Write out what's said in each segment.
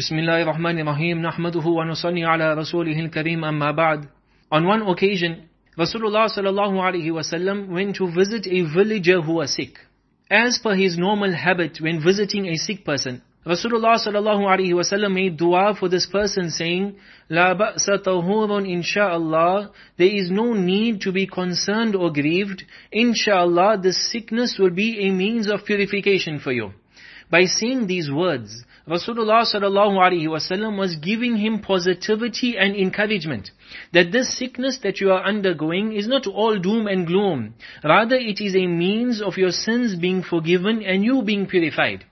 بسم الله الرحمن الرحيم نحمده ونصلي على رسوله الكريم أما بعد On one occasion, Rasulullah sallallahu alaihi wasallam went to visit a villager who was sick. As per his normal habit when visiting a sick person, Rasulullah sallallahu alaihi wasallam made dua for this person saying, La ba'sa tahurun insha'Allah, there is no need to be concerned or grieved. Insha'Allah, this sickness will be a means of purification for you. By saying these words, Rasulullah sallallahu was giving him positivity and encouragement that this sickness that you are undergoing is not all doom and gloom. Rather, it is a means of your sins being forgiven and you being purified.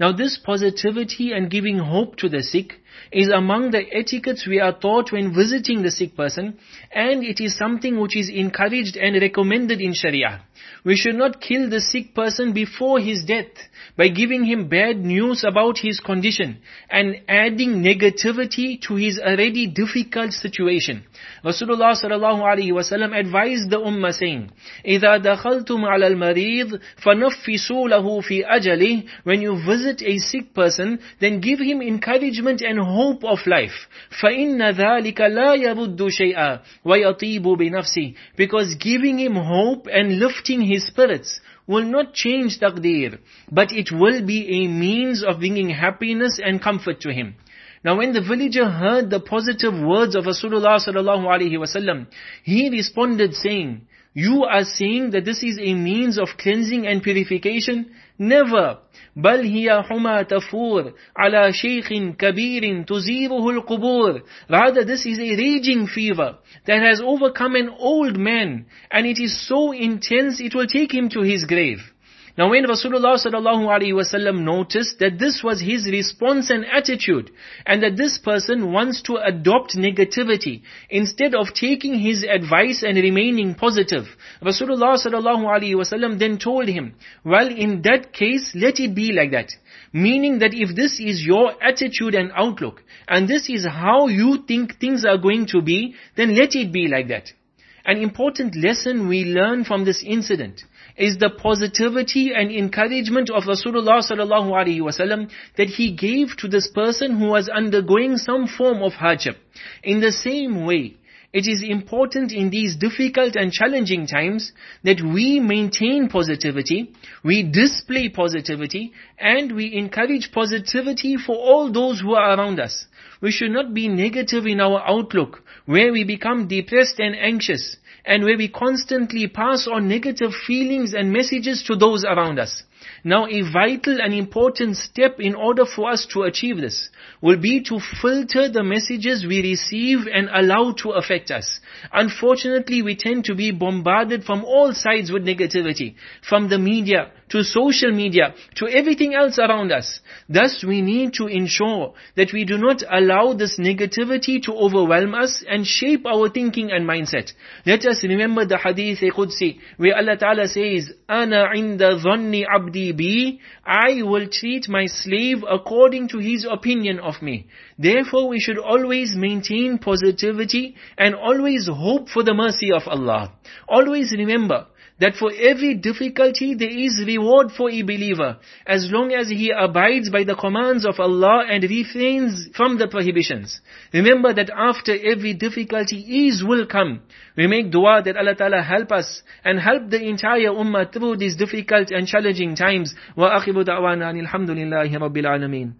Now this positivity and giving hope to the sick is among the etiquettes we are taught when visiting the sick person and it is something which is encouraged and recommended in Sharia. We should not kill the sick person before his death by giving him bad news about his condition and adding negativity to his already difficult situation. Rasulullah sallallahu alaihi wasallam advised the ummah saying, إِذَا دَخَلْتُمْ عَلَى الْمَرِيضِ فَنَفِّسُوا لَهُ فِي أَجَلِهِ When you visit a sick person, then give him encouragement and hope of life. فَإِنَّ ذَلِكَ لَا يَرُدُّ شَيْئًا وَيَطِيبُ بِنَفْسِهِ Because giving him hope and lifting his spirits will not change taqdeer, but it will be a means of bringing happiness and comfort to him. Now when the villager heard the positive words of Rasulullah sallallahu alaihi wasallam, he responded saying, you are saying that this is a means of cleansing and purification? Never. بل هي حمى تفور على شيخ كبير تزيره القبور Rather this is a raging fever that has overcome an old man and it is so intense it will take him to his grave. Now when Rasulullah sallallahu alaihi wasallam noticed that this was his response and attitude, and that this person wants to adopt negativity instead of taking his advice and remaining positive, Rasulullah sallallahu alaihi wasallam then told him, well in that case let it be like that. Meaning that if this is your attitude and outlook, and this is how you think things are going to be, then let it be like that. An important lesson we learn from this incident is the positivity and encouragement of Rasulullah sallallahu alaihi wasallam that he gave to this person who was undergoing some form of hardship. In the same way, it is important in these difficult and challenging times that we maintain positivity, we display positivity, and we encourage positivity for all those who are around us. We should not be negative in our outlook, where we become depressed and anxious, and where we constantly pass on negative feelings and messages to those around us. Now a vital and important step in order for us to achieve this will be to filter the messages we receive and allow to affect us. Unfortunately, we tend to be bombarded from all sides with negativity, from the media, to social media, to everything else around us. Thus, we need to ensure that we do not allow this negativity to overwhelm us and shape our thinking and mindset. Let us remember the hadith Qudsi, where Allah Ta'ala says, أَنَا عِنْدَ ظَنِّ عَبْدِي بِي I will treat my slave according to his opinion of me. Therefore, we should always maintain positivity and always hope for the mercy of Allah. Always remember, that for every difficulty there is reward for a believer as long as he abides by the commands of Allah and refrains from the prohibitions. Remember that after every difficulty ease will come. We make dua that Allah Ta'ala help us and help the entire ummah through these difficult and challenging times. وَأَخِبُ دَعْوَانَا الْحَمْدُ لِلَّهِ رَبِّ الْعَالَمِينَ